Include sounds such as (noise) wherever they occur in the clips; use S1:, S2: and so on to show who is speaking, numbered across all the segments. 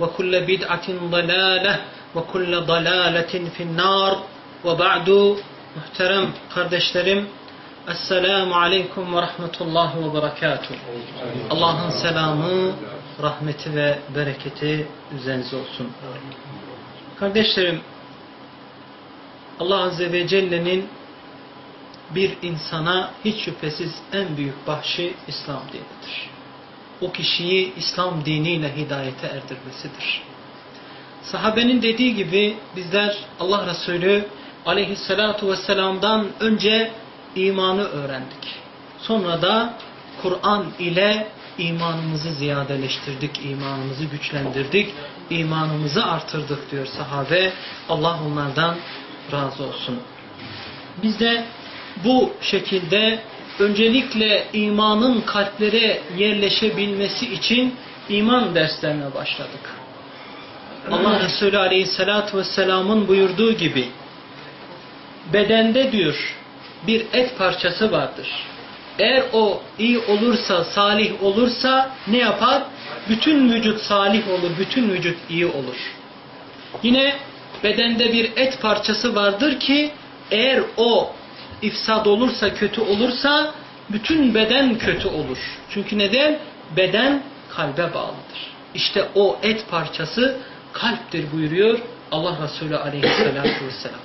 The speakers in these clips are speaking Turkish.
S1: وكل بدعة ضلالة وكل ضلالة في النار وبعد muhterem kardeşlerim Esselamu Aleyküm ve Rahmetullahi ve Berekatuhu. Allah'ın selamı, rahmeti ve bereketi üzerinize olsun. Kardeşlerim, Allah Azze ve Celle'nin bir insana hiç şüphesiz en büyük bahşi İslam dinidir. O kişiyi İslam diniyle hidayete erdirmesidir. Sahabenin dediği gibi bizler Allah Resulü aleyhissalatu vesselam'dan önce imanı öğrendik. Sonra da Kur'an ile imanımızı ziyadeleştirdik, imanımızı güçlendirdik, imanımızı artırdık diyor sahabe. Allah onlardan razı olsun. Biz de bu şekilde öncelikle imanın kalplere yerleşebilmesi için iman derslerine başladık. Allah Resulü Aleyhisselatü Vesselam'ın buyurduğu gibi bedende diyor bir et parçası vardır. Eğer o iyi olursa, salih olursa ne yapar? Bütün vücut salih olur, bütün vücut iyi olur. Yine bedende bir et parçası vardır ki eğer o ifsad olursa, kötü olursa bütün beden kötü olur. Çünkü neden? Beden kalbe bağlıdır. İşte o et parçası kalptir buyuruyor Allah Resulü aleyhissalatü vesselam.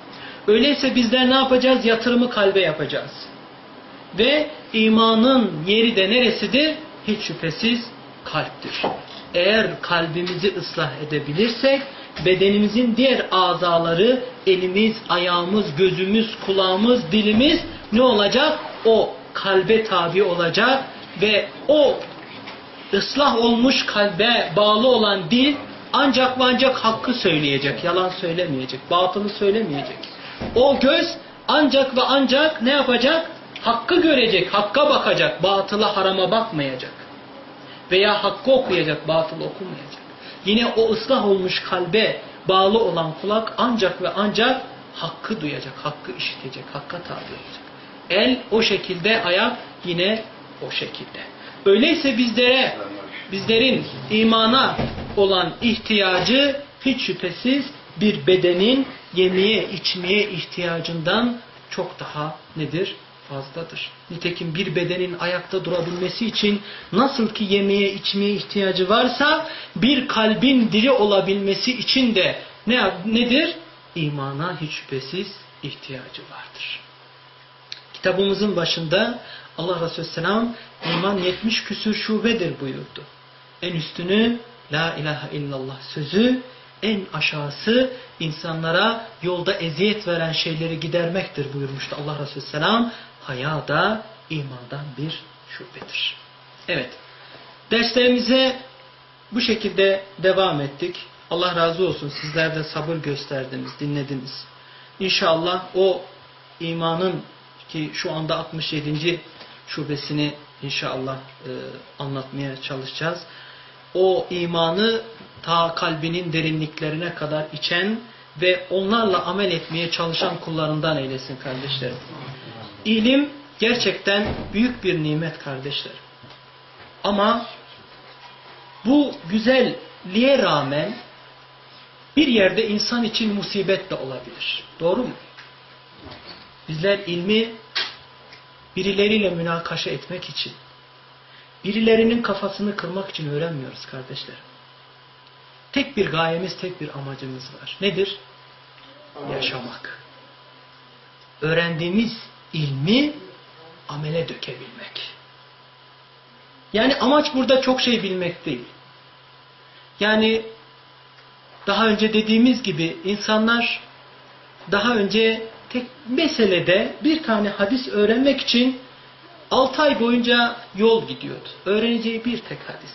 S1: Öyleyse bizler ne yapacağız? Yatırımı kalbe yapacağız. Ve imanın yeri de neresidir? Hiç şüphesiz kalptir. Eğer kalbimizi ıslah edebilirsek bedenimizin diğer azaları elimiz, ayağımız, gözümüz, kulağımız, dilimiz ne olacak? O kalbe tabi olacak ve o ıslah olmuş kalbe bağlı olan dil ancak ve ancak hakkı söyleyecek, yalan söylemeyecek, batılı söylemeyecek. O göz ancak ve ancak ne yapacak? Hakkı görecek, hakka bakacak, batıla harama bakmayacak. Veya hakkı okuyacak, batıl okumayacak. Yine o ıslah olmuş kalbe bağlı olan kulak ancak ve ancak hakkı duyacak, hakkı işitecek, hakka tabi olacak. El o şekilde, ayak yine o şekilde. Öyleyse bizlere, bizlerin imana olan ihtiyacı hiç şüphesiz bir bedenin yemeye içmeye ihtiyacından çok daha nedir? Fazladır. Nitekim bir bedenin ayakta durabilmesi için nasıl ki yemeye içmeye ihtiyacı varsa bir kalbin diri olabilmesi için de ne nedir? İmana hiç şüphesiz ihtiyacı vardır. Kitabımızın başında Allah Resulü Selam iman 70 küsür şubedir buyurdu. En üstünü La ilahe illallah sözü en aşağısı insanlara yolda eziyet veren şeyleri gidermektir buyurmuştu Allah Resulü Selam. Haya da imandan bir şubedir. Evet. Derslerimize bu şekilde devam ettik. Allah razı olsun. Sizler de sabır gösterdiniz, dinlediniz. İnşallah o imanın ki şu anda 67. şubesini inşallah e, anlatmaya çalışacağız. O imanı ta kalbinin derinliklerine kadar içen ve onlarla amel etmeye çalışan kullarından eylesin kardeşlerim. İlim gerçekten büyük bir nimet kardeşlerim. Ama bu güzelliğe rağmen bir yerde insan için musibet de olabilir. Doğru mu? Bizler ilmi birileriyle münakaşa etmek için, birilerinin kafasını kırmak için öğrenmiyoruz kardeşler. Tek bir gayemiz, tek bir amacımız var. Nedir? Yaşamak. Öğrendiğimiz ilmi amele dökebilmek. Yani amaç burada çok şey bilmek değil. Yani daha önce dediğimiz gibi insanlar daha önce tek meselede bir tane hadis öğrenmek için 6 ay boyunca yol gidiyordu. Öğreneceği bir tek hadis.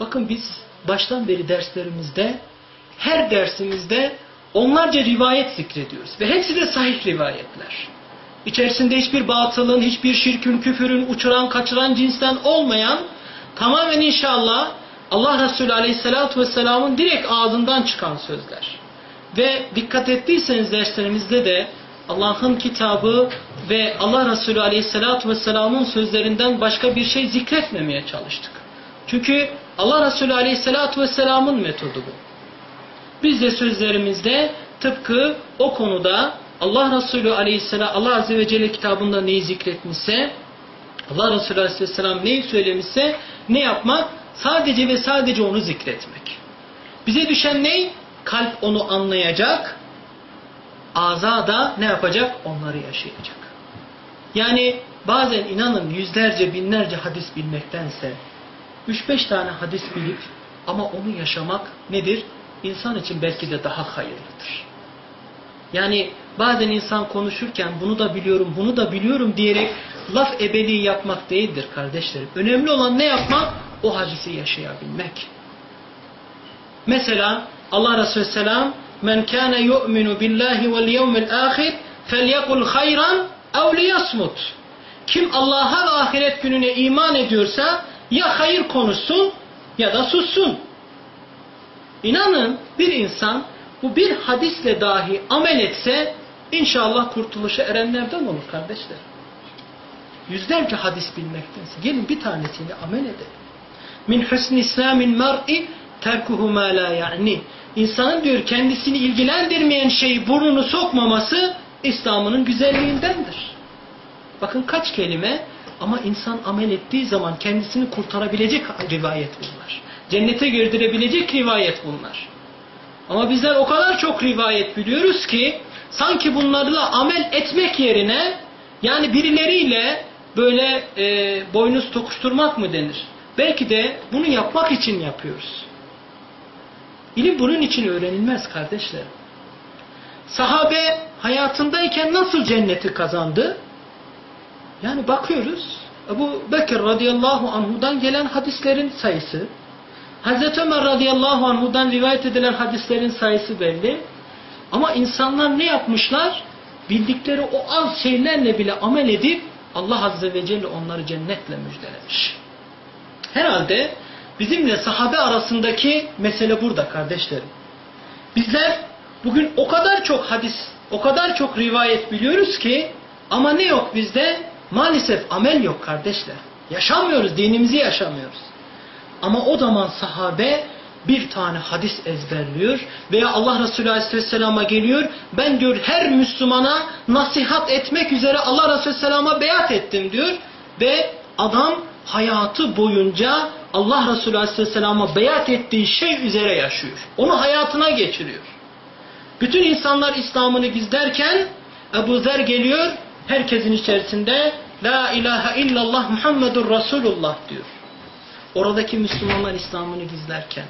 S1: Bakın biz baştan beri derslerimizde her dersimizde onlarca rivayet zikrediyoruz. Ve hepsi de sahih rivayetler. İçerisinde hiçbir batılın, hiçbir şirkün, küfürün, uçuran, kaçıran cinsten olmayan tamamen inşallah Allah Resulü Aleyhisselatü Vesselam'ın direkt ağzından çıkan sözler. Ve dikkat ettiyseniz derslerimizde de Allah'ın kitabı ve Allah Resulü Aleyhisselatü Vesselam'ın sözlerinden başka bir şey zikretmemeye çalıştık. Çünkü Allah Resulü Aleyhisselatü Vesselam'ın metodu bu. Biz de sözlerimizde tıpkı o konuda Allah Resulü Aleyhisselam Allah Azze ve Celle kitabında neyi zikretmişse Allah Resulü Aleyhisselam neyi söylemişse ne yapmak? Sadece ve sadece onu zikretmek. Bize düşen ne? Kalp onu anlayacak. Ağza da ne yapacak? Onları yaşayacak. Yani bazen inanın yüzlerce binlerce hadis bilmektense 3-5 tane hadis bilip ama onu yaşamak nedir? İnsan için belki de daha hayırlıdır. Yani bazen insan konuşurken bunu da biliyorum, bunu da biliyorum diyerek laf ebeliği yapmak değildir kardeşlerim. Önemli olan ne yapmak? O hadisi yaşayabilmek. Mesela Allah Resulü Selam men kana yu'minu billahi vel yevmil ahir felyekul hayran ev liyasmut. Kim Allah'a ve ahiret gününe iman ediyorsa ya hayır konuşsun ya da sussun. İnanın bir insan bu bir hadisle dahi amel etse inşallah kurtuluşa erenlerden olur kardeşler. Yüzlerce hadis bilmektense gelin bir tanesini amel edelim. Min husn islamin mar'i terkuhu ma la ya'ni. İnsanın diyor kendisini ilgilendirmeyen şeyi burnunu sokmaması İslam'ının güzelliğindendir. Bakın kaç kelime ama insan amel ettiği zaman kendisini kurtarabilecek rivayet bunlar. Cennete girdirebilecek rivayet bunlar. Ama bizler o kadar çok rivayet biliyoruz ki sanki bunlarla amel etmek yerine yani birileriyle böyle e, boynuz tokuşturmak mı denir? Belki de bunu yapmak için yapıyoruz. İlim bunun için öğrenilmez kardeşlerim. Sahabe hayatındayken nasıl cenneti kazandı? Yani bakıyoruz Ebu Bekir radıyallahu anhudan gelen hadislerin sayısı, Hazreti Ömer radıyallahu anhudan rivayet edilen hadislerin sayısı belli. Ama insanlar ne yapmışlar? Bildikleri o az şeylerle bile amel edip Allah azze ve celle onları cennetle müjdelemiş. Herhalde bizimle sahabe arasındaki mesele burada kardeşlerim. Bizler bugün o kadar çok hadis, o kadar çok rivayet biliyoruz ki ama ne yok bizde? Maalesef amel yok kardeşler. Yaşamıyoruz, dinimizi yaşamıyoruz. Ama o zaman sahabe bir tane hadis ezberliyor veya Allah Resulü Aleyhisselam'a geliyor. Ben diyor her Müslümana nasihat etmek üzere Allah Resulü Aleyhisselam'a beyat ettim diyor. Ve adam hayatı boyunca Allah Resulü Aleyhisselam'a beyat ettiği şey üzere yaşıyor. Onu hayatına geçiriyor. Bütün insanlar İslam'ını gizlerken Ebu Zer geliyor herkesin içerisinde La ilahe illallah Muhammedur Resulullah diyor. Oradaki Müslümanlar İslam'ını gizlerken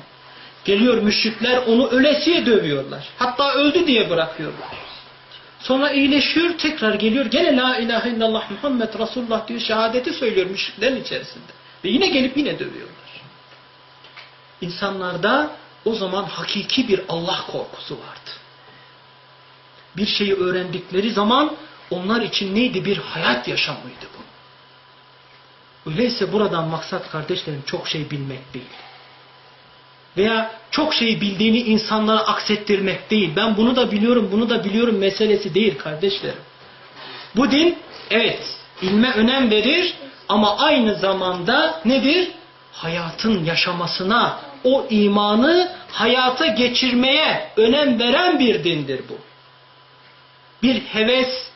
S1: geliyor müşrikler onu ölesiye dövüyorlar. Hatta öldü diye bırakıyorlar. Sonra iyileşiyor tekrar geliyor gene la ilahe illallah Muhammed Resulullah diyor şehadeti söylüyor müşriklerin içerisinde. Ve yine gelip yine dövüyorlar. İnsanlarda o zaman hakiki bir Allah korkusu vardı. Bir şeyi öğrendikleri zaman onlar için neydi? Bir hayat yaşamıydı bu. Öyleyse buradan maksat kardeşlerim çok şey bilmek değil. veya çok şeyi bildiğini insanlara aksettirmek değil. Ben bunu da biliyorum, bunu da biliyorum meselesi değil kardeşlerim. Bu din evet ilme önem verir ama aynı zamanda nedir? Hayatın yaşamasına, o imanı hayata geçirmeye önem veren bir dindir bu. Bir heves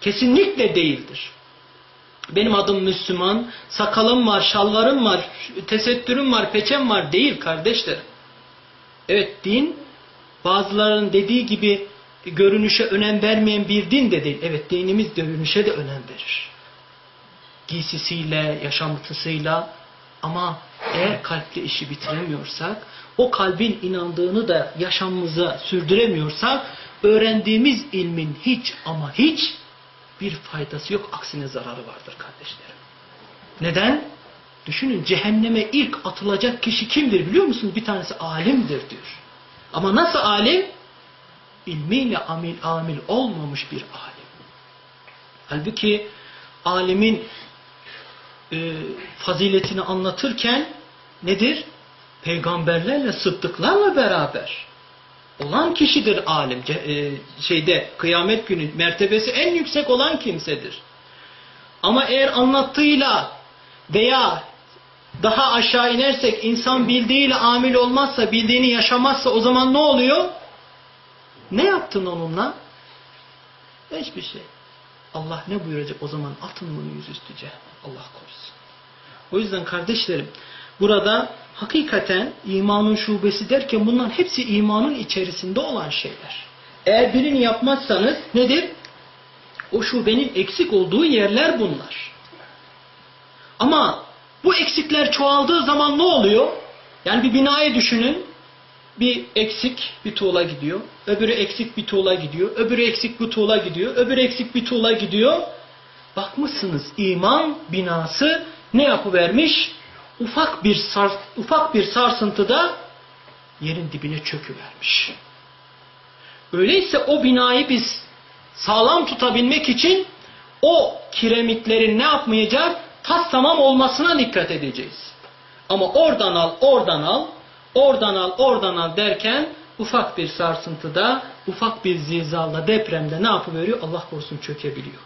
S1: kesinlikle değildir. Benim adım Müslüman, sakalım var, şalvarım var, tesettürüm var, peçem var değil kardeşlerim. Evet din bazılarının dediği gibi görünüşe önem vermeyen bir din de değil. Evet dinimiz görünüşe de önem verir. Giysisiyle, yaşantısıyla ama eğer kalple işi bitiremiyorsak, o kalbin inandığını da yaşamımıza sürdüremiyorsak, öğrendiğimiz ilmin hiç ama hiç bir faydası yok. Aksine zararı vardır kardeşlerim. Neden? Düşünün cehenneme ilk atılacak kişi kimdir biliyor musunuz? Bir tanesi alimdir diyor. Ama nasıl alim? İlmiyle amil amil olmamış bir alim. Halbuki alimin e, faziletini anlatırken nedir? Peygamberlerle, sıddıklarla beraber olan kişidir alim. E, şeyde kıyamet günü mertebesi en yüksek olan kimsedir. Ama eğer anlattığıyla veya daha aşağı inersek insan bildiğiyle amil olmazsa, bildiğini yaşamazsa o zaman ne oluyor? Ne yaptın onunla? Hiçbir şey. Allah ne buyuracak o zaman? Atın bunu yüzüstüce. Allah korusun. O yüzden kardeşlerim burada hakikaten imanın şubesi derken bunların hepsi imanın içerisinde olan şeyler. Eğer birini yapmazsanız nedir? O şubenin eksik olduğu yerler bunlar. Ama bu eksikler çoğaldığı zaman ne oluyor? Yani bir binayı düşünün. Bir eksik bir tuğla gidiyor. Öbürü eksik bir tuğla gidiyor. Öbürü eksik bir tuğla gidiyor. Öbürü eksik bir tuğla gidiyor. Bakmışsınız iman binası ne yapıvermiş? Ufak bir sar, ufak bir sarsıntıda yerin dibine çöküvermiş. Öyleyse o binayı biz sağlam tutabilmek için o kiremitlerin ne yapmayacak? Tas tamam olmasına dikkat edeceğiz. Ama oradan al, oradan al, oradan al, oradan al derken ufak bir sarsıntıda, ufak bir zilzalda, depremde ne yapıveriyor? Allah korusun çökebiliyor.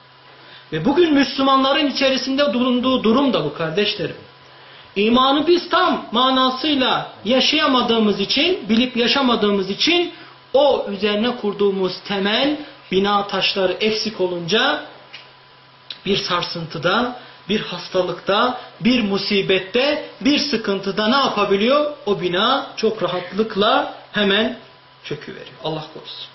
S1: Ve bugün Müslümanların içerisinde bulunduğu durum da bu kardeşlerim. İmanı biz tam manasıyla yaşayamadığımız için, bilip yaşamadığımız için o üzerine kurduğumuz temel bina taşları eksik olunca bir sarsıntıda, bir hastalıkta, bir musibette, bir sıkıntıda ne yapabiliyor? O bina çok rahatlıkla hemen çöküveriyor. Allah korusun.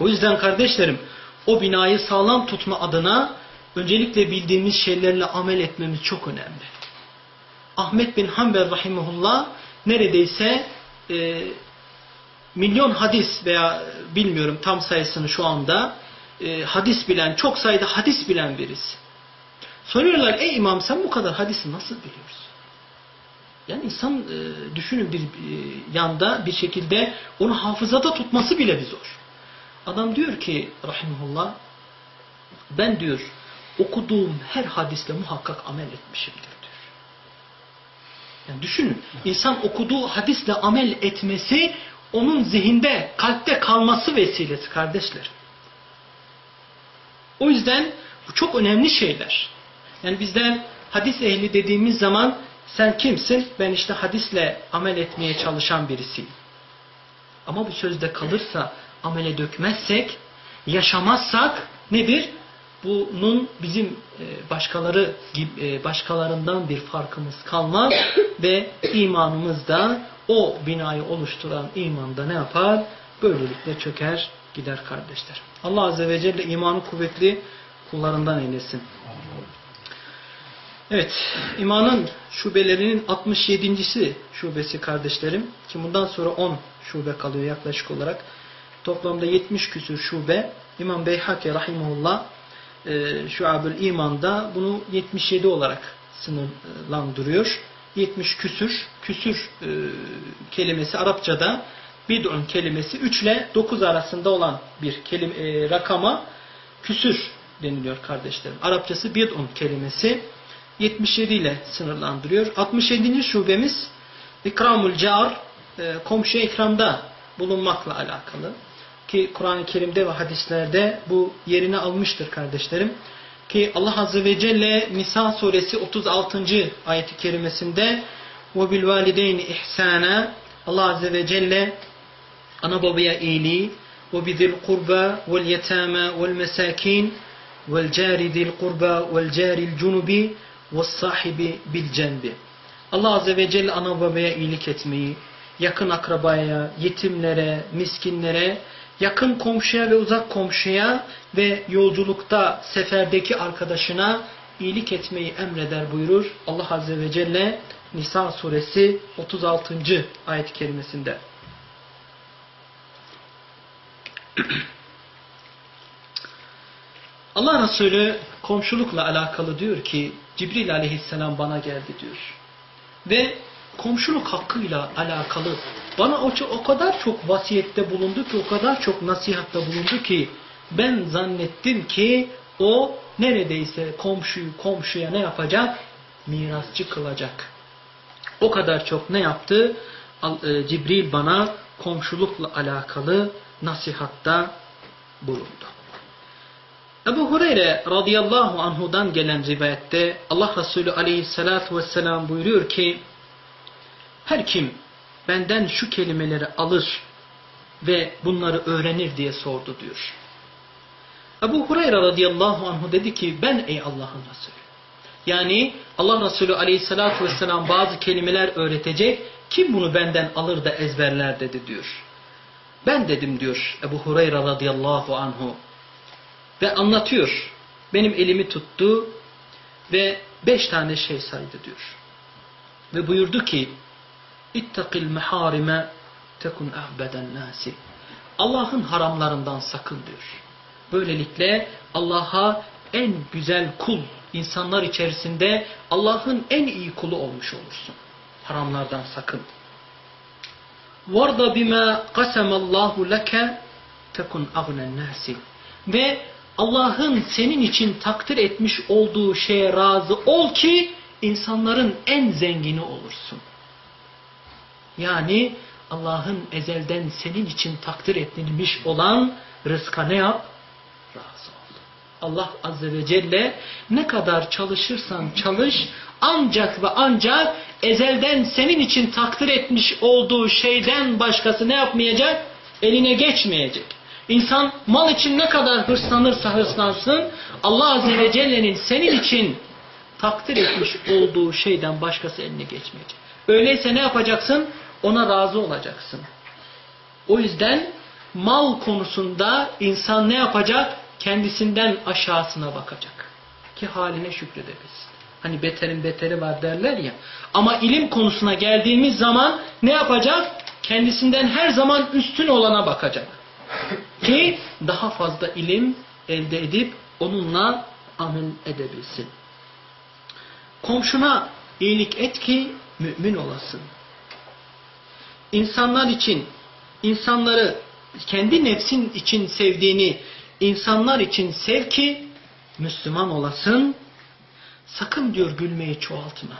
S1: O yüzden kardeşlerim o binayı sağlam tutma adına öncelikle bildiğimiz şeylerle amel etmemiz çok önemli. Ahmet bin Hanbel rahimullah neredeyse e, milyon hadis veya bilmiyorum tam sayısını şu anda e, hadis bilen, çok sayıda hadis bilen birisi. Soruyorlar ey imam sen bu kadar hadisi nasıl biliyorsun? Yani insan e, düşünün bir e, yanda bir şekilde onu hafızada tutması bile bir zor. Adam diyor ki rahimullah ben diyor okuduğum her hadisle muhakkak amel etmişimdir. Yani düşünün insan okuduğu hadisle amel etmesi onun zihinde, kalpte kalması vesilesi kardeşler. O yüzden bu çok önemli şeyler. Yani bizden hadis ehli dediğimiz zaman sen kimsin? Ben işte hadisle amel etmeye çalışan birisiyim. Ama bu sözde kalırsa, amele dökmezsek, yaşamazsak nedir? Bunun bizim e, başkaları e, başkalarından bir farkımız kalmaz (coughs) ve imanımızda o binayı oluşturan imanda ne yapar? Böylelikle çöker gider kardeşler. Allah Azze ve Celle imanı kuvvetli kullarından eylesin. Evet, imanın şubelerinin 67.si şubesi kardeşlerim. Ki bundan sonra 10 şube kalıyor yaklaşık olarak. Toplamda 70 küsür şube. İmam Beyhaki Rahimullah e, Şuab-ül İman'da bunu 77 olarak sınırlandırıyor. 70 küsür, küsür e, kelimesi Arapçada bid'un kelimesi 3 ile 9 arasında olan bir kelime, e, rakama küsür deniliyor kardeşlerim. Arapçası bid'un kelimesi 77 ile sınırlandırıyor. 67. şubemiz ikramul car e, komşuya ikramda bulunmakla alakalı. Ki Kur'an-ı Kerim'de ve hadislerde bu yerini almıştır kardeşlerim. Ki Allah Azze ve Celle Nisa suresi 36. ayeti kerimesinde وَبِالْوَالِدَيْنِ اِحْسَانًا Allah Azze ve Celle ana babaya iyiliği وَبِذِي الْقُرْبَى وَالْيَتَامَى وَالْمَسَاكِينَ وَالْجَارِ ذِي الْقُرْبَى وَالْجَارِ الْجُنُبِ وَالصَّاحِبِ بِالْجَنْبِ Allah Azze ve Celle ana babaya iyilik etmeyi, yakın akrabaya, yetimlere, miskinlere, yakın komşuya ve uzak komşuya ve yolculukta seferdeki arkadaşına iyilik etmeyi emreder buyurur Allah Azze ve Celle Nisa suresi 36. ayet-i kerimesinde. (clears throat) Allah Resulü komşulukla alakalı diyor ki Cibril aleyhisselam bana geldi diyor. Ve komşuluk hakkıyla alakalı bana o, o kadar çok vasiyette bulundu ki o kadar çok nasihatta bulundu ki ben zannettim ki o neredeyse komşuyu komşuya ne yapacak? Mirasçı kılacak. O kadar çok ne yaptı? E, Cibril bana komşulukla alakalı nasihatta bulundu. Ebu Hureyre radıyallahu anhudan gelen rivayette Allah Resulü aleyhissalatu vesselam buyuruyor ki her kim benden şu kelimeleri alır ve bunları öğrenir diye sordu diyor. Ebu Hureyre radıyallahu anhu dedi ki ben ey Allah'ın Resulü. Yani Allah Resulü aleyhissalatu vesselam bazı kelimeler öğretecek. Kim bunu benden alır da ezberler dedi diyor. Ben dedim diyor Ebu Hureyre radıyallahu anhu. Ve anlatıyor. Benim elimi tuttu ve beş tane şey saydı diyor. Ve buyurdu ki İttakil meharime tekun ahbeden nasi. Allah'ın haramlarından sakın diyor. Böylelikle Allah'a en güzel kul insanlar içerisinde Allah'ın en iyi kulu olmuş olursun. Haramlardan sakın. Varda bima qasamallahu leke tekun agnen nasi. Ve Allah'ın senin için takdir etmiş olduğu şeye razı ol ki insanların en zengini olursun. Yani Allah'ın ezelden senin için takdir edilmiş olan rızka ne yap? Razı ol. Allah Azze ve Celle ne kadar çalışırsan çalış ancak ve ancak ezelden senin için takdir etmiş olduğu şeyden başkası ne yapmayacak? Eline geçmeyecek. İnsan mal için ne kadar hırslanırsa hırslansın Allah Azze ve Celle'nin senin için takdir etmiş olduğu şeyden başkası eline geçmeyecek. Öyleyse ne yapacaksın? Ona razı olacaksın. O yüzden mal konusunda insan ne yapacak? Kendisinden aşağısına bakacak. Ki haline şükredebilsin. Hani beterin beteri var derler ya. Ama ilim konusuna geldiğimiz zaman ne yapacak? Kendisinden her zaman üstün olana bakacak. Ki daha fazla ilim elde edip onunla amel edebilsin. Komşuna iyilik et ki mümin olasın. İnsanlar için, insanları kendi nefsin için sevdiğini insanlar için sev ki Müslüman olasın. Sakın diyor gülmeyi çoğaltma.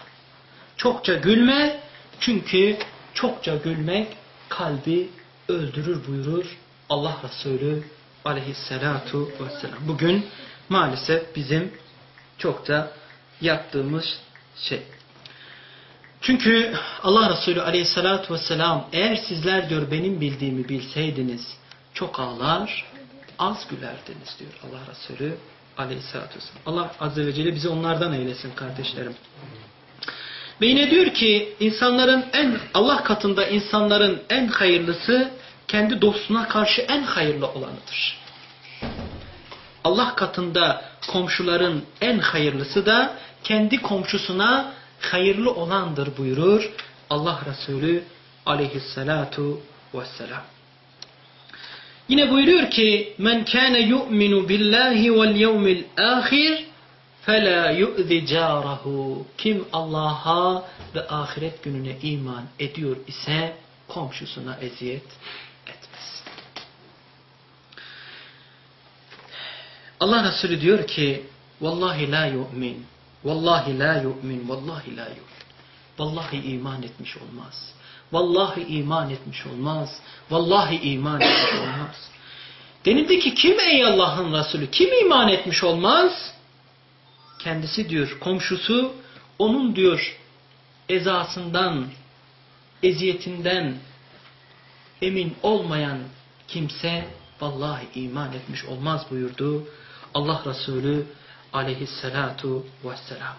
S1: Çokça gülme çünkü çokça gülmek kalbi öldürür buyurur Allah Resulü aleyhissalatu vesselam. Bugün maalesef bizim çok da yaptığımız şey. Çünkü Allah Resulü aleyhissalatu vesselam eğer sizler diyor benim bildiğimi bilseydiniz çok ağlar az gülerdiniz diyor Allah Resulü aleyhissalatu vesselam. Allah azze ve celle bizi onlardan eylesin kardeşlerim. Ve yine diyor ki insanların en Allah katında insanların en hayırlısı kendi dostuna karşı en hayırlı olanıdır. Allah katında komşuların en hayırlısı da kendi komşusuna hayırlı olandır buyurur Allah Resulü aleyhissalatu vesselam. Yine buyuruyor ki men kana yu'minu billahi vel yevmil ahir fela yu'zi carahu. Kim Allah'a ve ahiret gününe iman ediyor ise komşusuna eziyet etmez. Allah Resulü diyor ki vallahi la yu'min Vallahi la yu'min, vallahi la yu'min. Vallahi iman etmiş olmaz. Vallahi iman etmiş olmaz. Vallahi iman etmiş olmaz. Denildi ki kim ey Allah'ın Resulü? Kim iman etmiş olmaz? Kendisi diyor komşusu onun diyor ezasından, eziyetinden emin olmayan kimse vallahi iman etmiş olmaz buyurdu Allah Resulü aleyhissalatu vesselam.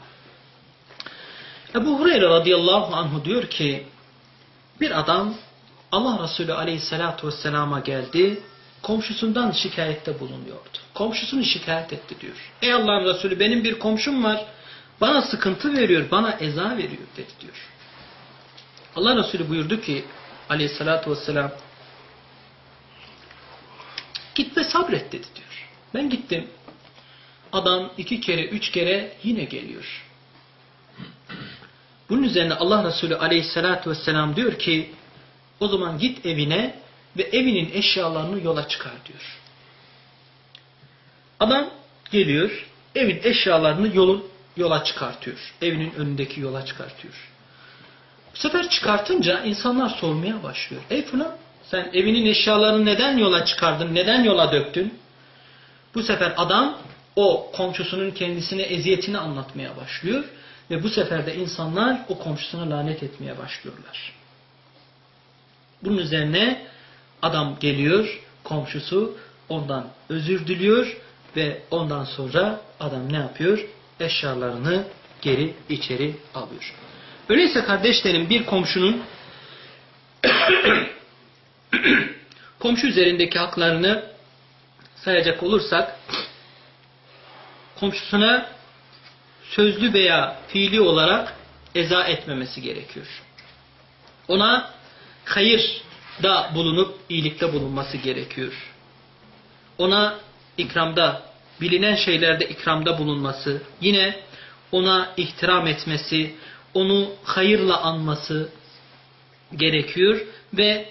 S1: Ebu Hureyre radıyallahu anhu diyor ki bir adam Allah Resulü aleyhissalatu vesselama geldi komşusundan şikayette bulunuyordu. Komşusunu şikayet etti diyor. Ey Allah'ın Resulü benim bir komşum var bana sıkıntı veriyor bana eza veriyor dedi diyor. Allah Resulü buyurdu ki aleyhissalatu vesselam git ve sabret dedi diyor. Ben gittim. Adam iki kere üç kere yine geliyor. Bunun üzerine Allah Resulü aleyhissalatu vesselam diyor ki o zaman git evine ve evinin eşyalarını yola çıkar diyor. Adam geliyor evin eşyalarını yolun yola çıkartıyor. Evinin önündeki yola çıkartıyor. Bu sefer çıkartınca insanlar sormaya başlıyor. Ey falan sen evinin eşyalarını neden yola çıkardın? Neden yola döktün? Bu sefer adam o komşusunun kendisine eziyetini anlatmaya başlıyor. Ve bu sefer de insanlar o komşusuna lanet etmeye başlıyorlar. Bunun üzerine adam geliyor, komşusu ondan özür diliyor ve ondan sonra adam ne yapıyor? Eşyalarını geri içeri alıyor. Öyleyse kardeşlerim bir komşunun (coughs) komşu üzerindeki haklarını sayacak olursak komşusuna sözlü veya fiili olarak eza etmemesi gerekiyor. Ona hayır da bulunup iyilikte bulunması gerekiyor. Ona ikramda, bilinen şeylerde ikramda bulunması, yine ona ihtiram etmesi, onu hayırla anması gerekiyor ve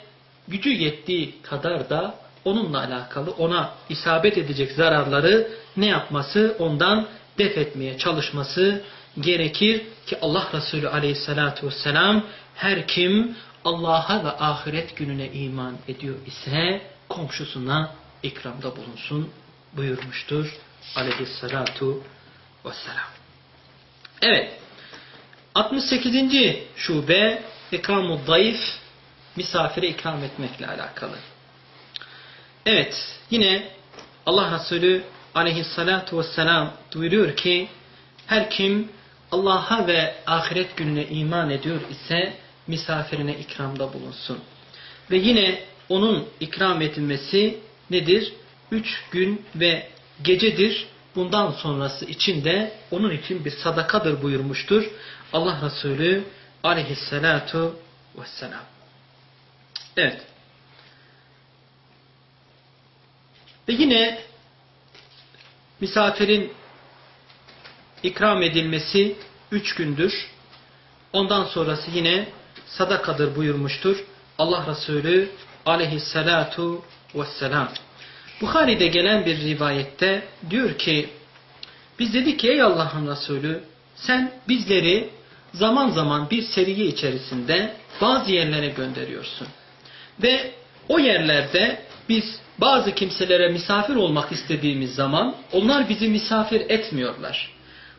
S1: gücü yettiği kadar da onunla alakalı ona isabet edecek zararları ne yapması? Ondan def etmeye çalışması gerekir ki Allah Resulü aleyhissalatu vesselam her kim Allah'a ve ahiret gününe iman ediyor ise komşusuna ikramda bulunsun buyurmuştur aleyhissalatu vesselam. Evet. 68. şube ikramu zayıf misafire ikram etmekle alakalı. Evet. Yine Allah Resulü aleyhissalatu vesselam duyuruyor ki her kim Allah'a ve ahiret gününe iman ediyor ise misafirine ikramda bulunsun. Ve yine onun ikram edilmesi nedir? Üç gün ve gecedir. Bundan sonrası için de onun için bir sadakadır buyurmuştur. Allah Resulü aleyhissalatu vesselam. Evet. Ve yine misafirin ikram edilmesi üç gündür. Ondan sonrası yine sadakadır buyurmuştur. Allah Resulü aleyhissalatu vesselam. Bukhari'de gelen bir rivayette diyor ki biz dedik ki ey Allah'ın Resulü sen bizleri zaman zaman bir seriye içerisinde bazı yerlere gönderiyorsun. Ve o yerlerde biz bazı kimselere misafir olmak istediğimiz zaman onlar bizi misafir etmiyorlar.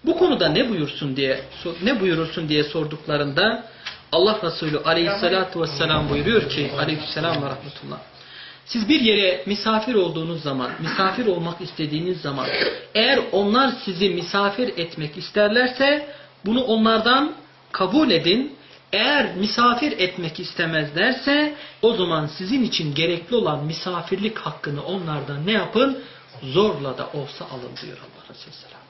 S1: Bu konuda ne buyursun diye ne buyurursun diye sorduklarında Allah Resulü aleyhissalatu vesselam buyuruyor ki aleyhisselam ve rahmetullah. Siz bir yere misafir olduğunuz zaman, misafir olmak istediğiniz zaman eğer onlar sizi misafir etmek isterlerse bunu onlardan kabul edin. Eğer misafir etmek istemezlerse o zaman sizin için gerekli olan misafirlik hakkını onlardan ne yapın? Zorla da olsa alın diyor Allah Resulü Selam.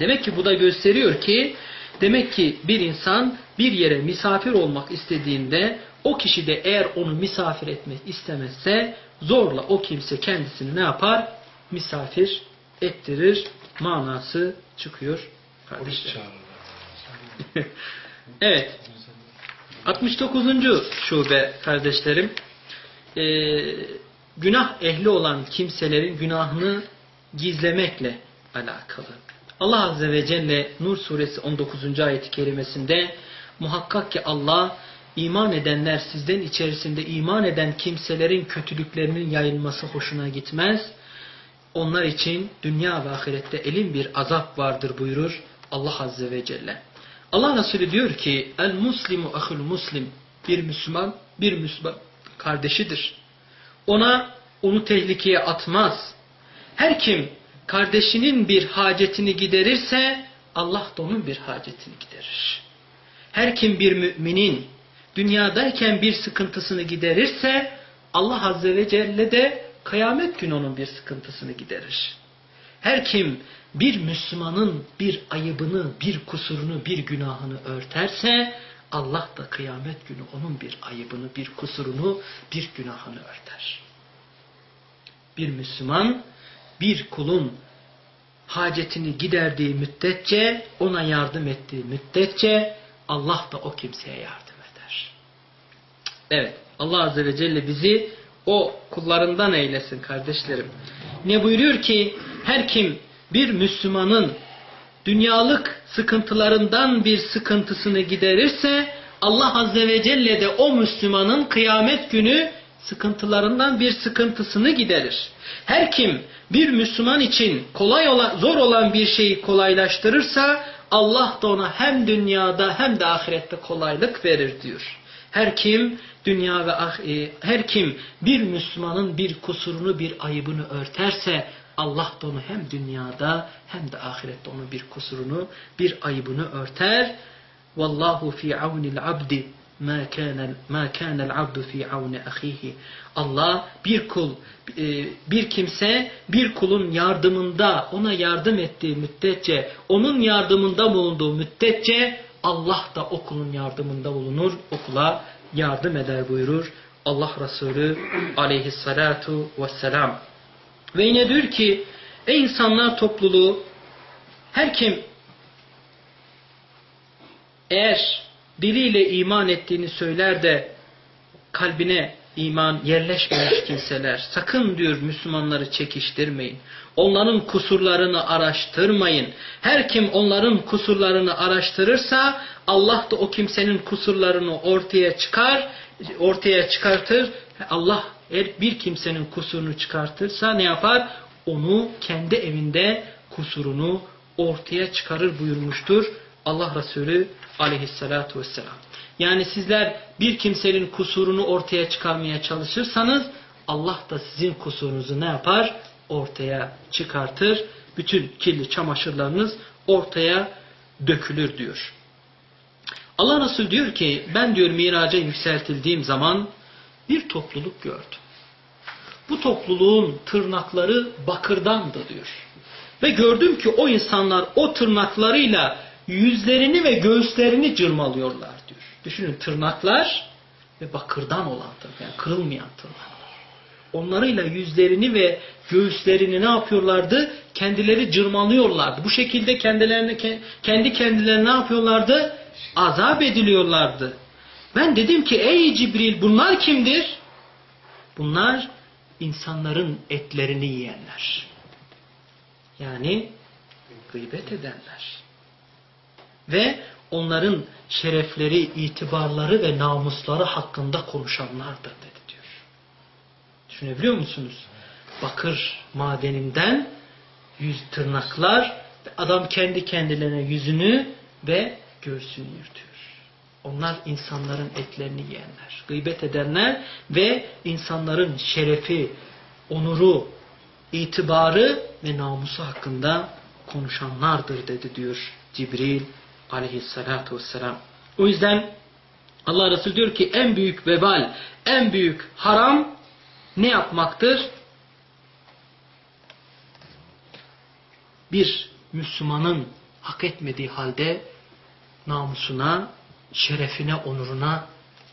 S1: Demek ki bu da gösteriyor ki demek ki bir insan bir yere misafir olmak istediğinde o kişi de eğer onu misafir etmek istemezse zorla o kimse kendisini ne yapar? Misafir ettirir manası çıkıyor kardeşler. (laughs) evet. 69. şube kardeşlerim. Ee, günah ehli olan kimselerin günahını gizlemekle alakalı. Allah Azze ve Celle Nur suresi 19. ayet-i kerimesinde Muhakkak ki Allah iman edenler sizden içerisinde iman eden kimselerin kötülüklerinin yayılması hoşuna gitmez. Onlar için dünya ve ahirette elin bir azap vardır buyurur Allah Azze ve Celle. Allah Resulü diyor ki el muslimu ahul muslim bir Müslüman bir Müslüman kardeşidir. Ona onu tehlikeye atmaz. Her kim kardeşinin bir hacetini giderirse Allah da onun bir hacetini giderir. Her kim bir müminin dünyadayken bir sıkıntısını giderirse Allah Azze ve Celle de kıyamet günü onun bir sıkıntısını giderir. Her kim bir Müslümanın bir ayıbını, bir kusurunu, bir günahını örterse Allah da kıyamet günü onun bir ayıbını, bir kusurunu, bir günahını örter. Bir Müslüman bir kulun hacetini giderdiği müddetçe, ona yardım ettiği müddetçe Allah da o kimseye yardım eder. Evet, Allah Azze ve Celle bizi o kullarından eylesin kardeşlerim. Ne buyuruyor ki her kim bir Müslümanın dünyalık sıkıntılarından bir sıkıntısını giderirse Allah Azze ve Celle de o Müslümanın kıyamet günü sıkıntılarından bir sıkıntısını giderir. Her kim bir Müslüman için kolay olan, zor olan bir şeyi kolaylaştırırsa Allah da ona hem dünyada hem de ahirette kolaylık verir diyor. Her kim dünya ve ah, e, her kim bir Müslümanın bir kusurunu, bir ayıbını örterse Allah da onu hem dünyada hem de ahirette onun bir kusurunu, bir ayıbını örter. Vallahu fi avnil abdi ma kana ma kana abdu fi avni ahihi. Allah bir kul e, bir kimse bir kulun yardımında ona yardım ettiği müddetçe, onun yardımında bulunduğu müddetçe Allah da o kulun yardımında bulunur, okula yardım eder buyurur Allah Resulü aleyhissalatu vesselam. Ve yine diyor ki ey insanlar topluluğu her kim eğer diliyle iman ettiğini söyler de kalbine iman yerleşmemiş kimseler sakın diyor Müslümanları çekiştirmeyin. Onların kusurlarını araştırmayın. Her kim onların kusurlarını araştırırsa Allah da o kimsenin kusurlarını ortaya çıkar, ortaya çıkartır. Allah eğer bir kimsenin kusurunu çıkartırsa ne yapar? Onu kendi evinde kusurunu ortaya çıkarır buyurmuştur Allah Resulü aleyhissalatu vesselam. Yani sizler bir kimsenin kusurunu ortaya çıkarmaya çalışırsanız Allah da sizin kusurunuzu ne yapar? Ortaya çıkartır. Bütün kirli çamaşırlarınız ortaya dökülür diyor. Allah Resulü diyor ki ben diyor miraca yükseltildiğim zaman bir topluluk gördüm. Bu topluluğun tırnakları bakırdandı diyor. Ve gördüm ki o insanlar o tırnaklarıyla yüzlerini ve göğüslerini cırmalıyorlar diyor. Düşünün tırnaklar ve bakırdan olan tırnak, yani kırılmayan tırnaklar. Onlarıyla yüzlerini ve göğüslerini ne yapıyorlardı? Kendileri cırmalıyorlardı. Bu şekilde kendilerini kendi kendilerine ne yapıyorlardı? Azap ediliyorlardı. Ben dedim ki ey Cibril bunlar kimdir? Bunlar insanların etlerini yiyenler. Yani gıybet edenler. Ve onların şerefleri, itibarları ve namusları hakkında konuşanlardır dedi diyor. Düşünebiliyor musunuz? Bakır madeninden yüz tırnaklar adam kendi kendilerine yüzünü ve göğsünü yırtıyor. Onlar insanların etlerini yiyenler, gıybet edenler ve insanların şerefi, onuru, itibarı ve namusu hakkında konuşanlardır dedi diyor Cibril aleyhissalatu vesselam. O yüzden Allah Resulü diyor ki en büyük vebal, en büyük haram ne yapmaktır? Bir Müslümanın hak etmediği halde namusuna, şerefine, onuruna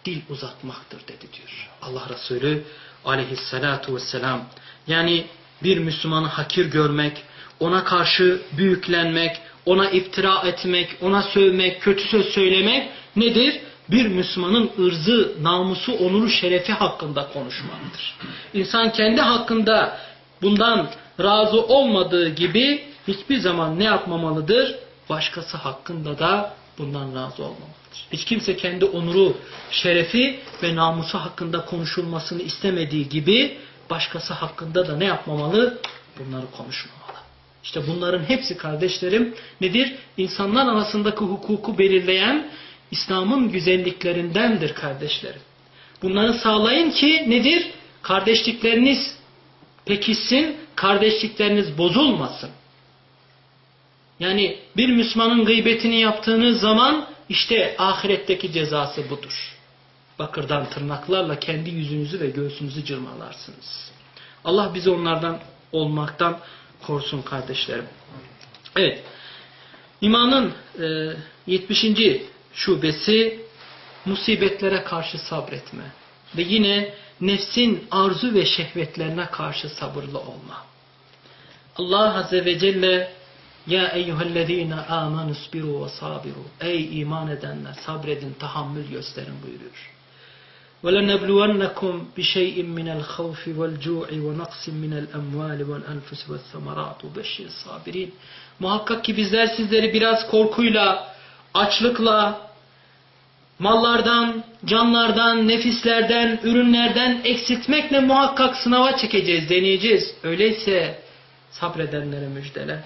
S1: dil uzatmaktır dedi diyor. Allah Resulü aleyhissalatu vesselam. Yani bir Müslümanı hakir görmek, ona karşı büyüklenmek, ona iftira etmek, ona sövmek, kötü söz söylemek nedir? Bir Müslümanın ırzı, namusu, onuru, şerefi hakkında konuşmaktır. İnsan kendi hakkında bundan razı olmadığı gibi hiçbir zaman ne yapmamalıdır? Başkası hakkında da bundan razı olmamalıdır. Hiç kimse kendi onuru, şerefi ve namusu hakkında konuşulmasını istemediği gibi başkası hakkında da ne yapmamalı? Bunları konuşmamalı. İşte bunların hepsi kardeşlerim nedir? İnsanlar arasındaki hukuku belirleyen İslam'ın güzelliklerindendir kardeşlerim. Bunları sağlayın ki nedir? Kardeşlikleriniz pekişsin, kardeşlikleriniz bozulmasın. Yani bir Müslümanın gıybetini yaptığınız zaman işte ahiretteki cezası budur. Bakırdan tırnaklarla kendi yüzünüzü ve göğsünüzü cırmalarsınız. Allah bizi onlardan olmaktan korusun kardeşlerim. Evet. İmanın e, 70. şubesi musibetlere karşı sabretme. Ve yine nefsin arzu ve şehvetlerine karşı sabırlı olma. Allah Azze ve Celle ya eyyühellezine amenu sbiru ve sabiru. Ey iman edenler sabredin, tahammül gösterin buyuruyor. وَلَنَبْلُوَنَّكُمْ بِشَيْءٍ مِنَ الْخَوْفِ وَالْجُوعِ وَنَقْسٍ مِنَ الْأَمْوَالِ وَالْأَنْفُسِ وَالثَّمَرَاتُ بَشِّرِ الصَّابِرِينَ Muhakkak ki bizler sizleri biraz korkuyla, açlıkla, mallardan, canlardan, nefislerden, ürünlerden eksiltmekle muhakkak sınava çekeceğiz, deneyeceğiz. Öyleyse sabredenlere müjdele.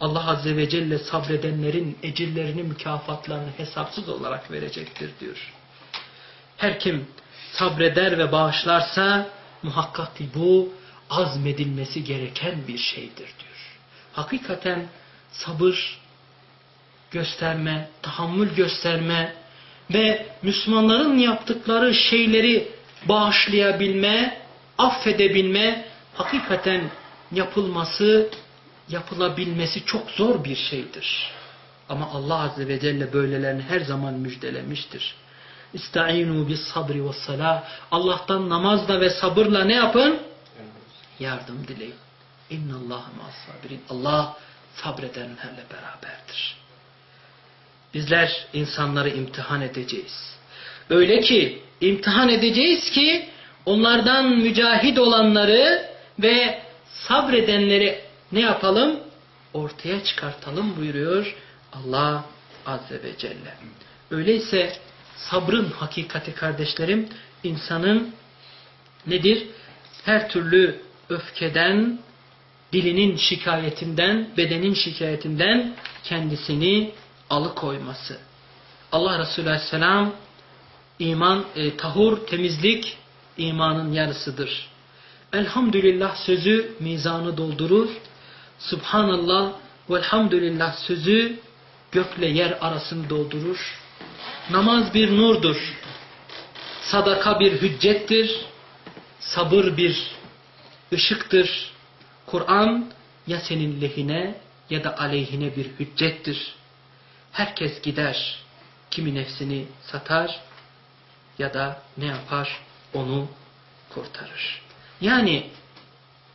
S1: Allah Azze ve Celle sabredenlerin ecirlerini, mükafatlarını hesapsız olarak verecektir diyor. Her kim sabreder ve bağışlarsa muhakkak ki bu azmedilmesi gereken bir şeydir diyor. Hakikaten sabır gösterme, tahammül gösterme ve Müslümanların yaptıkları şeyleri bağışlayabilme, affedebilme hakikaten yapılması, yapılabilmesi çok zor bir şeydir. Ama Allah Azze ve Celle böylelerini her zaman müjdelemiştir. İsta'inu bis sabri ve salah. Allah'tan namazla ve sabırla ne yapın? Yardım dileyin. İnnallâhe ma'as-sabirin. Allah sabredenlerle beraberdir. Bizler insanları imtihan edeceğiz. Öyle ki imtihan edeceğiz ki onlardan mücahid olanları ve sabredenleri ne yapalım? Ortaya çıkartalım buyuruyor Allah Azze ve Celle. Öyleyse sabrın hakikati kardeşlerim insanın nedir? Her türlü öfkeden, dilinin şikayetinden, bedenin şikayetinden kendisini alıkoyması. Allah Resulü Aleyhisselam iman, e, tahur, temizlik imanın yarısıdır. Elhamdülillah sözü mizanı doldurur. Subhanallah velhamdülillah sözü gökle yer arasını doldurur. Namaz bir nurdur. Sadaka bir hüccettir. Sabır bir ışıktır. Kur'an ya senin lehine ya da aleyhine bir hüccettir. Herkes gider. Kimi nefsini satar ya da ne yapar? Onu kurtarır. Yani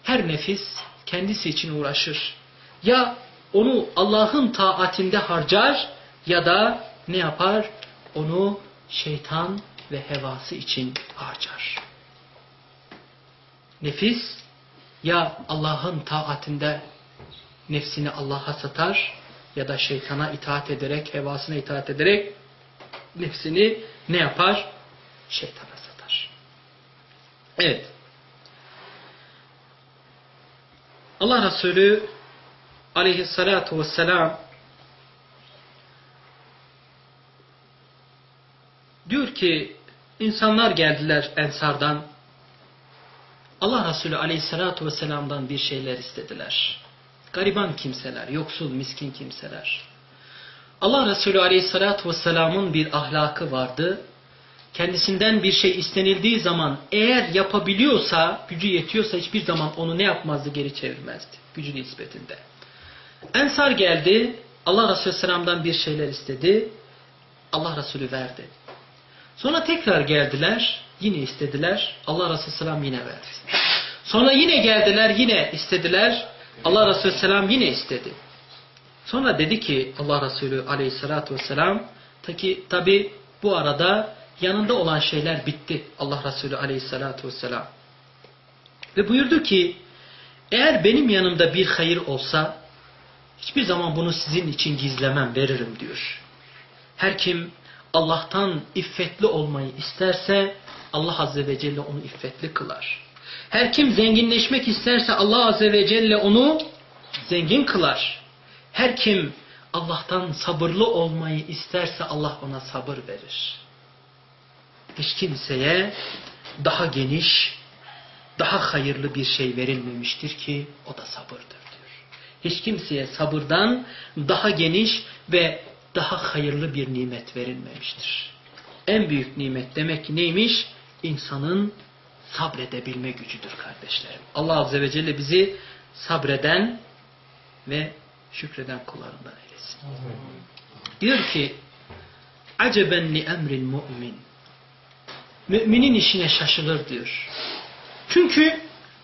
S1: her nefis kendisi için uğraşır. Ya onu Allah'ın taatinde harcar ya da ne yapar? Onu şeytan ve hevası için harcar. Nefis ya Allah'ın taatinde nefsini Allah'a satar ya da şeytana itaat ederek, hevasına itaat ederek nefsini ne yapar? Şeytana satar. Evet. Allah Resulü aleyhissalatu vesselam diyor ki insanlar geldiler Ensardan Allah Resulü aleyhissalatu vesselam'dan bir şeyler istediler. Gariban kimseler, yoksul, miskin kimseler. Allah Resulü aleyhissalatu vesselamın bir ahlakı vardı. Kendisinden bir şey istenildiği zaman eğer yapabiliyorsa, gücü yetiyorsa hiçbir zaman onu ne yapmazdı geri çevirmezdi. Gücü nispetinde. Ensar geldi, Allah Resulü Aleyhisselam'dan bir şeyler istedi. Allah Resulü verdi. Sonra tekrar geldiler, yine istediler. Allah Resulü Aleyhisselam yine verdi. Sonra yine geldiler, yine istediler. Allah Resulü Aleyhisselam yine istedi. Sonra dedi ki Allah Resulü Aleyhisselatü Vesselam tabi bu arada yanında olan şeyler bitti Allah Resulü Aleyhisselatü Vesselam. Ve buyurdu ki eğer benim yanımda bir hayır olsa hiçbir zaman bunu sizin için gizlemem veririm diyor. Her kim Allah'tan iffetli olmayı isterse Allah Azze ve Celle onu iffetli kılar. Her kim zenginleşmek isterse Allah Azze ve Celle onu zengin kılar. Her kim Allah'tan sabırlı olmayı isterse Allah ona sabır verir. Hiç kimseye daha geniş, daha hayırlı bir şey verilmemiştir ki o da sabırdır diyor. Hiç kimseye sabırdan daha geniş ve daha hayırlı bir nimet verilmemiştir. En büyük nimet demek ki neymiş? İnsanın sabredebilme gücüdür kardeşlerim. Allah Azze ve Celle bizi sabreden ve şükreden kullarından eylesin. Diyor ki aceben li emril mu'min müminin işine şaşılır diyor. Çünkü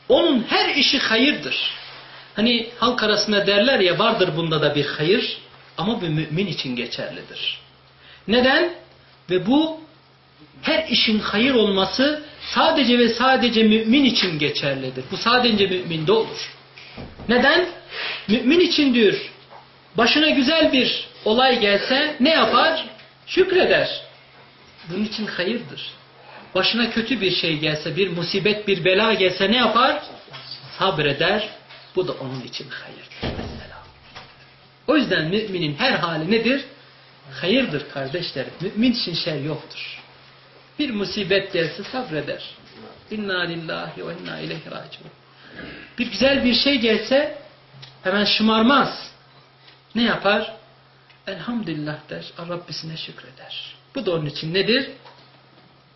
S1: onun her işi hayırdır. Hani halk arasında derler ya vardır bunda da bir hayır ama bir mümin için geçerlidir. Neden? Ve bu her işin hayır olması sadece ve sadece mümin için geçerlidir. Bu sadece müminde olur. Neden? Mümin için diyor başına güzel bir olay gelse ne yapar? Şükreder. Bunun için hayırdır. Başına kötü bir şey gelse, bir musibet, bir bela gelse ne yapar? Sabreder. Bu da onun için hayırdır mesela. O yüzden müminin her hali nedir? Hayırdır kardeşlerim. Mümin için şer yoktur. Bir musibet gelse sabreder. İnna lillahi ve inna ileyhi raciun. Bir güzel bir şey gelse hemen şımarmaz. Ne yapar? Elhamdülillah der. Rabbisine şükreder. Bu da onun için nedir?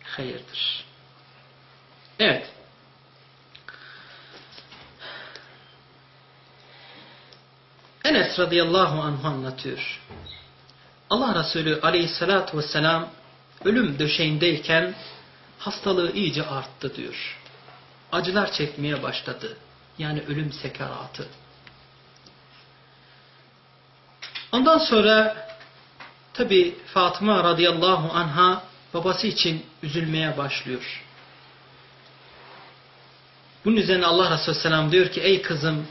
S1: Hayırdır. Evet. Enes radıyallahu anh anlatıyor. Allah Resulü aleyhissalatu vesselam ölüm döşeğindeyken hastalığı iyice arttı diyor. Acılar çekmeye başladı. Yani ölüm sekaratı. Ondan sonra tabi Fatıma radıyallahu anha babası için üzülmeye başlıyor. Bunun üzerine Allah Resulü Selam diyor ki ey kızım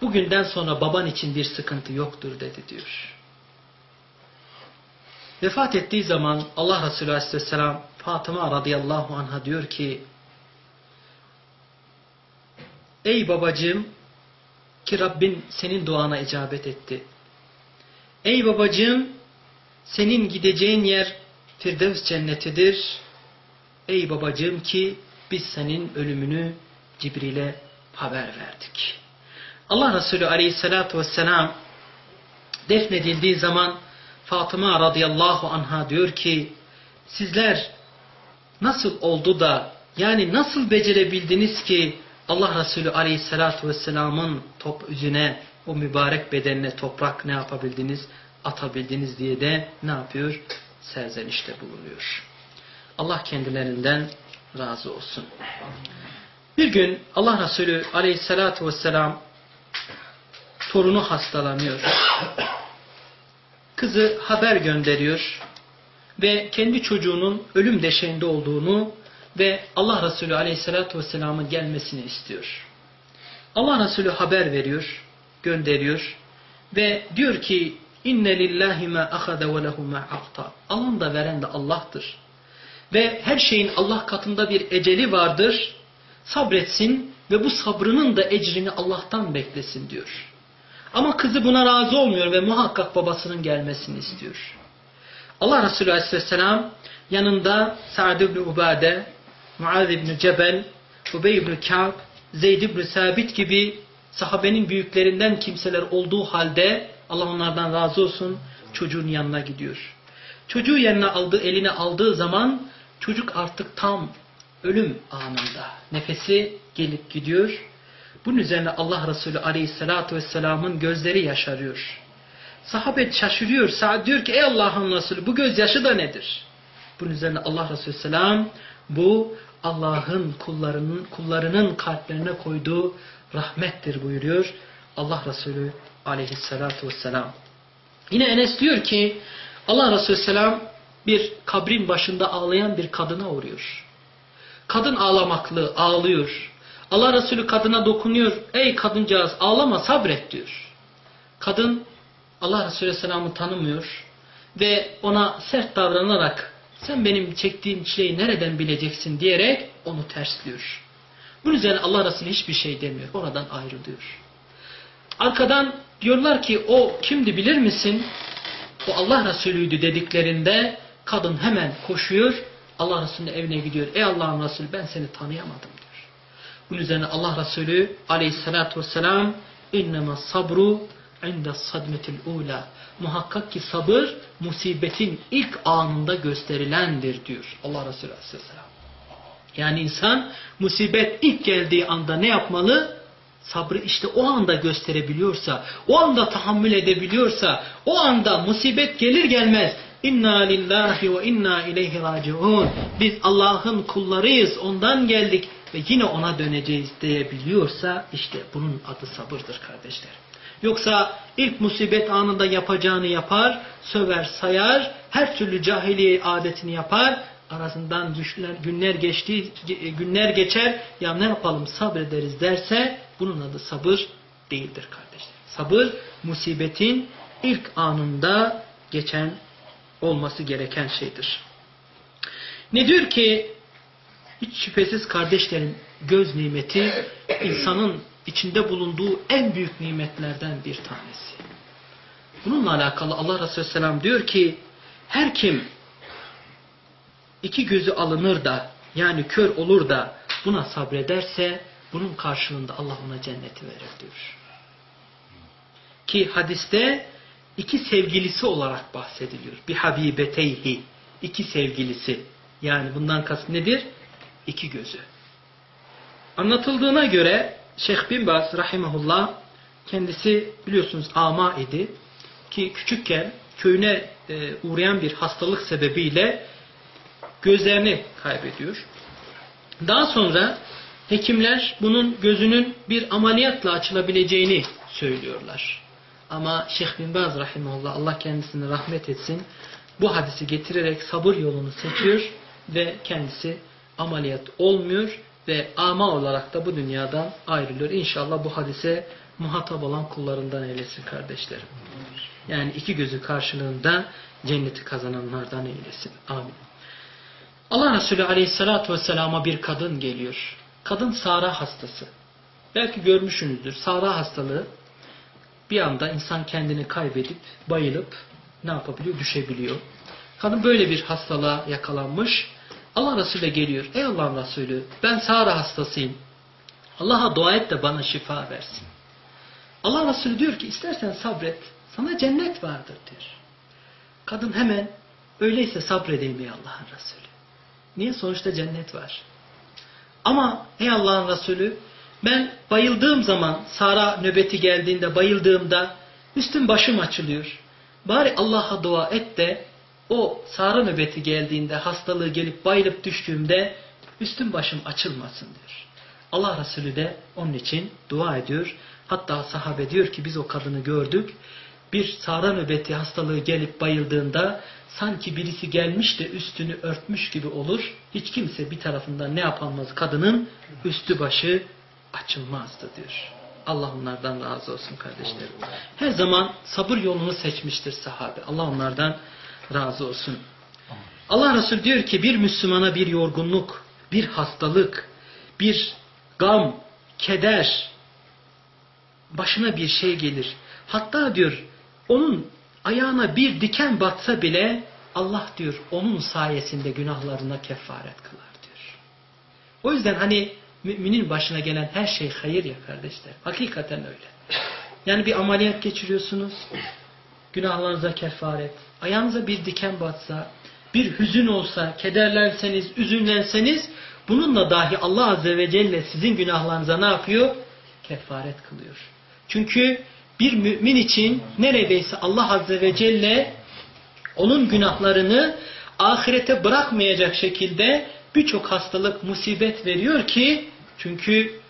S1: bugünden sonra baban için bir sıkıntı yoktur dedi diyor. Vefat ettiği zaman Allah Resulü Aleyhisselam Fatıma radıyallahu anha diyor ki Ey babacığım ki Rabbin senin duana icabet etti. Ey babacığım senin gideceğin yer Firdevs cennetidir. Ey babacığım ki biz senin ölümünü Cibril'e haber verdik. Allah Resulü aleyhissalatu vesselam defnedildiği zaman Fatıma radıyallahu anha diyor ki sizler nasıl oldu da yani nasıl becerebildiniz ki Allah Resulü aleyhissalatu vesselamın top yüzüne o mübarek bedenine toprak ne yapabildiniz atabildiniz diye de ne yapıyor? Serzenişte bulunuyor. Allah kendilerinden razı olsun. Bir gün Allah Resulü aleyhissalatu vesselam torunu hastalanıyor. Kızı haber gönderiyor ve kendi çocuğunun ölüm deşeğinde olduğunu ve Allah Resulü aleyhissalatu vesselamın gelmesini istiyor. Allah Resulü haber veriyor, gönderiyor ve diyor ki inne lillahi ma ahada ve lehu ma. Alan da veren de Allah'tır. Ve her şeyin Allah katında bir eceli vardır. Sabretsin ve bu sabrının da ecrini Allah'tan beklesin diyor. Ama kızı buna razı olmuyor ve muhakkak babasının gelmesini istiyor. Allah Resulü Aleyhisselam yanında Sa'd ibn Ubade, Muaz ibn Cebel, Ubey ibn Ka'b, Zeyd ibn Sabit gibi sahabenin büyüklerinden kimseler olduğu halde Allah onlardan razı olsun çocuğun yanına gidiyor. Çocuğu yanına aldığı, eline aldığı zaman çocuk artık tam ölüm anında. Nefesi gelip gidiyor. Bunun üzerine Allah Resulü aleyhissalatu vesselamın gözleri yaşarıyor. Sahabe şaşırıyor. Sa'd diyor ki ey Allah'ın Resulü bu gözyaşı da nedir? Bunun üzerine Allah Resulü selam bu Allah'ın kullarının kullarının kalplerine koyduğu rahmettir buyuruyor Allah Resulü aleyhissalatu vesselam. Yine Enes diyor ki Allah Resulü selam bir kabrin başında ağlayan bir kadına uğruyor. Kadın ağlamaklı, ağlıyor. Allah Resulü kadına dokunuyor. Ey kadıncağız ağlama sabret diyor. Kadın Allah Resulü Selam'ı tanımıyor ve ona sert davranarak sen benim çektiğim şeyi nereden bileceksin diyerek onu tersliyor. Bunun üzerine Allah Resulü hiçbir şey demiyor. Oradan ayrılıyor. Arkadan diyorlar ki o kimdi bilir misin? O Allah Resulü'ydü dediklerinde kadın hemen koşuyor. Allah Resulü'nün evine gidiyor. Ey Allah'ın Resulü ben seni tanıyamadım diyor. Bunun üzerine Allah Resulü aleyhissalatü vesselam innema sabru inde sadmetil ula. Muhakkak ki sabır musibetin ilk anında gösterilendir diyor Allah Resulü aleyhisselam. Yani insan musibet ilk geldiği anda ne yapmalı? Sabrı işte o anda gösterebiliyorsa, o anda tahammül edebiliyorsa, o anda musibet gelir gelmez İnna lillahi ve inna ileyhi raciun. Biz Allah'ın kullarıyız, ondan geldik ve yine ona döneceğiz diyebiliyorsa işte bunun adı sabırdır kardeşler. Yoksa ilk musibet anında yapacağını yapar, söver, sayar, her türlü cahiliye adetini yapar. Arasından düşler, günler geçti, günler geçer. Ya ne yapalım sabrederiz derse bunun adı sabır değildir kardeşler. Sabır musibetin ilk anında geçen olması gereken şeydir. Ne diyor ki hiç şüphesiz kardeşlerin göz nimeti insanın içinde bulunduğu en büyük nimetlerden bir tanesi. Bununla alakalı Allah Resulü Selam diyor ki her kim iki gözü alınır da yani kör olur da buna sabrederse bunun karşılığında Allah ona cenneti verir diyor. Ki hadiste iki sevgilisi olarak bahsediliyor. Bir habibeteyhi. iki sevgilisi. Yani bundan kast nedir? İki gözü. Anlatıldığına göre Şeyh Bin Baz rahimahullah kendisi biliyorsunuz ama idi. Ki küçükken köyüne e, uğrayan bir hastalık sebebiyle gözlerini kaybediyor. Daha sonra hekimler bunun gözünün bir ameliyatla açılabileceğini söylüyorlar. Ama Şeyh bin Baz rahimahullah Allah kendisine rahmet etsin bu hadisi getirerek sabır yolunu seçiyor ve kendisi ameliyat olmuyor ve ama olarak da bu dünyadan ayrılıyor. İnşallah bu hadise muhatap olan kullarından eylesin kardeşlerim. Yani iki gözü karşılığında cenneti kazananlardan eylesin. Amin. Allah Resulü aleyhissalatü vesselama bir kadın geliyor. Kadın Sara hastası. Belki görmüşsünüzdür. Sara hastalığı bir anda insan kendini kaybedip, bayılıp ne yapabiliyor? Düşebiliyor. Kadın böyle bir hastalığa yakalanmış. Allah Resulü geliyor. Ey Allah'ın Resulü ben Sara hastasıyım. Allah'a dua et de bana şifa versin. Allah Resulü diyor ki istersen sabret. Sana cennet vardır diyor. Kadın hemen öyleyse sabredeyim ey Allah'ın Resulü. Niye? Sonuçta cennet var. Ama ey Allah'ın Resulü ben bayıldığım zaman Sara nöbeti geldiğinde bayıldığımda üstüm başım açılıyor. Bari Allah'a dua et de o Sara nöbeti geldiğinde hastalığı gelip bayılıp düştüğümde üstüm başım açılmasın diyor. Allah Resulü de onun için dua ediyor. Hatta sahabe diyor ki biz o kadını gördük. Bir Sara nöbeti hastalığı gelip bayıldığında sanki birisi gelmiş de üstünü örtmüş gibi olur. Hiç kimse bir tarafından ne yapamaz kadının üstü başı açılmazdı diyor. Allah onlardan razı olsun kardeşlerim. Her zaman sabır yolunu seçmiştir sahabe. Allah onlardan razı olsun. Allah Resulü diyor ki bir Müslümana bir yorgunluk, bir hastalık, bir gam, keder, başına bir şey gelir. Hatta diyor onun ayağına bir diken batsa bile Allah diyor onun sayesinde günahlarına kefaret kılar diyor. O yüzden hani Müminin başına gelen her şey hayır ya kardeşler. Hakikaten öyle. Yani bir ameliyat geçiriyorsunuz. Günahlarınıza kefaret. Ayağınıza bir diken batsa, bir hüzün olsa, kederlenseniz, üzünlenseniz bununla dahi Allah Azze ve Celle sizin günahlarınıza ne yapıyor? Kefaret kılıyor. Çünkü bir mümin için neredeyse Allah Azze ve Celle onun günahlarını ahirete bırakmayacak şekilde birçok hastalık, musibet veriyor ki çünkü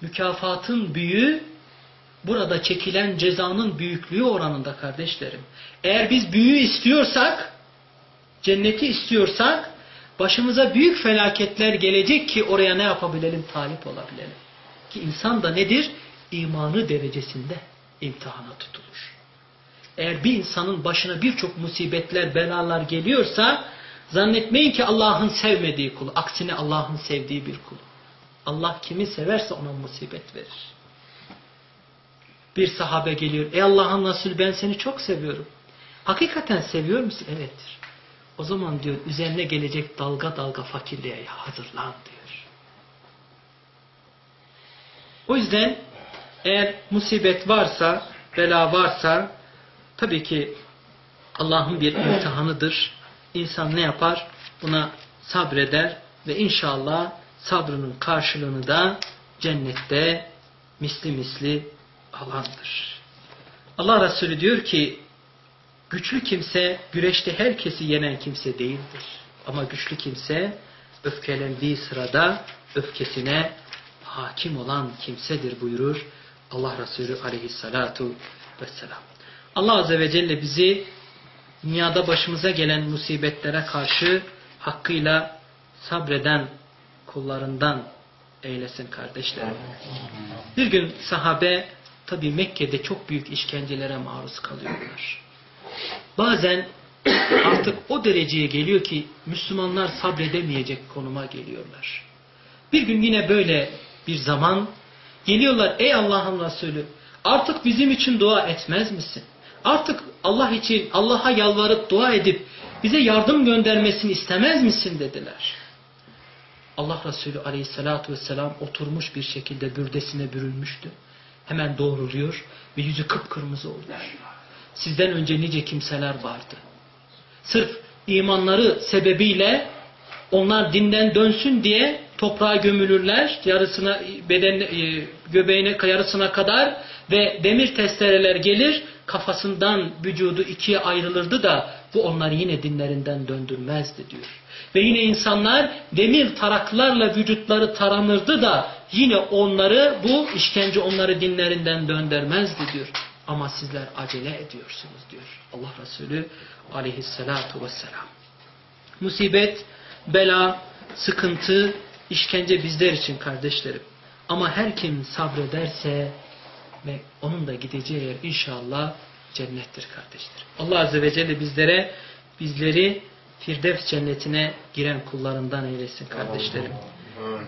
S1: mükafatın büyüğü burada çekilen cezanın büyüklüğü oranında kardeşlerim. Eğer biz büyüğü istiyorsak, cenneti istiyorsak başımıza büyük felaketler gelecek ki oraya ne yapabilelim? Talip olabilelim. Ki insan da nedir? İmanı derecesinde imtihana tutulur. Eğer bir insanın başına birçok musibetler, belalar geliyorsa zannetmeyin ki Allah'ın sevmediği kulu. Aksine Allah'ın sevdiği bir kulu. Allah kimi severse ona musibet verir. Bir sahabe geliyor. Ey Allah'ın Resulü ben seni çok seviyorum. Hakikaten seviyor musun? Evettir. O zaman diyor üzerine gelecek dalga dalga fakirliğe hazırlan diyor. O yüzden eğer musibet varsa, bela varsa tabii ki Allah'ın bir imtihanıdır. İnsan ne yapar? Buna sabreder ve inşallah sabrının karşılığını da cennette misli misli alandır. Allah Resulü diyor ki güçlü kimse güreşte herkesi yenen kimse değildir. Ama güçlü kimse öfkelendiği sırada öfkesine hakim olan kimsedir buyurur Allah Resulü aleyhissalatu vesselam. Allah Azze ve Celle bizi dünyada başımıza gelen musibetlere karşı hakkıyla sabreden kullarından eylesin kardeşlerim. Bir gün sahabe tabi Mekke'de çok büyük işkencelere maruz kalıyorlar. Bazen (clears throat) artık o dereceye geliyor ki Müslümanlar sabredemeyecek konuma geliyorlar. Bir gün yine böyle bir zaman geliyorlar ey Allah'ın Resulü artık bizim için dua etmez misin? Artık Allah için Allah'a yalvarıp dua edip bize yardım göndermesini istemez misin dediler. Allah Resulü aleyhissalatu vesselam oturmuş bir şekilde bürdesine bürünmüştü. Hemen doğruluyor ve yüzü kıpkırmızı oluyor. Sizden önce nice kimseler vardı. Sırf imanları sebebiyle onlar dinden dönsün diye toprağa gömülürler. Yarısına beden e, göbeğine yarısına kadar ve demir testereler gelir kafasından vücudu ikiye ayrılırdı da bu onları yine dinlerinden döndürmezdi diyor. Ve yine insanlar demir taraklarla vücutları taranırdı da yine onları bu işkence onları dinlerinden döndürmezdi diyor. Ama sizler acele ediyorsunuz diyor Allah Resulü aleyhissalatu vesselam. Musibet, bela, sıkıntı, işkence bizler için kardeşlerim. Ama her kim sabrederse ve onun da gideceği yer inşallah cennettir kardeşlerim. Allah Azze ve Celle bizlere bizleri Firdevs cennetine giren kullarından eylesin kardeşlerim.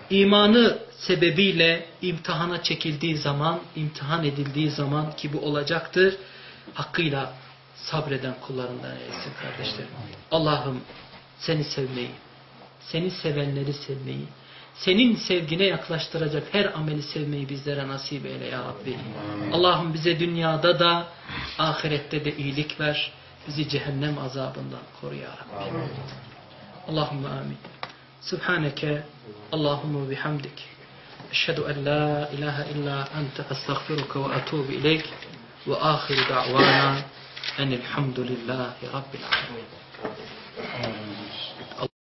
S1: İmanı sebebiyle imtihana çekildiği zaman, imtihan edildiği zaman ki bu olacaktır, hakkıyla sabreden kullarından eylesin kardeşlerim. Allah'ım seni sevmeyi, seni sevenleri sevmeyi, senin sevgine yaklaştıracak her ameli sevmeyi bizlere nasip eyle ya Rabbi. Allah'ım bize dünyada da ahirette de iyilik ver. Bizi cehennem azabından koru ya Rabbi. Allahümme amin. Subhaneke Allahümme bihamdik. Eşhedü en la ilahe illa ente estağfiruke ve etubu ileyk. Ve ahiru da'vana enilhamdülillahi rabbil alemin.